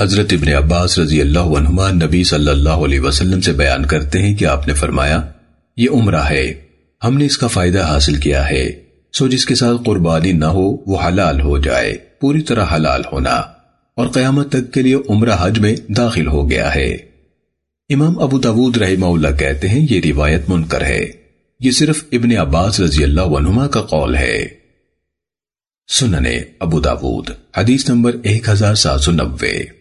حضرت ابن عباس رضی اللہ عنہما نبی صلی اللہ علیہ وسلم سے بیان کرتے ہیں کہ آپ نے فرمایا، یہ عمرہ ہے، ہم نے اس کا فائدہ حاصل کیا ہے، سو جس کے ساتھ قربانی نہ ہو، وہ حلال ہو جائے، پوری طرح حلال ہونا۔ اور قیامت تک کے لیے عمرہ حج میں داخل ہو گیا ہے۔ امام ابو داود رحمہ اللہ کہتے ہیں، یہ روایت منکر ہے۔ یہ صرف ابن عباس رضی اللہ عنہما کا قول ہے۔ سننے ابو داود، حدیث نمبر ایک ہزار سات سو نبے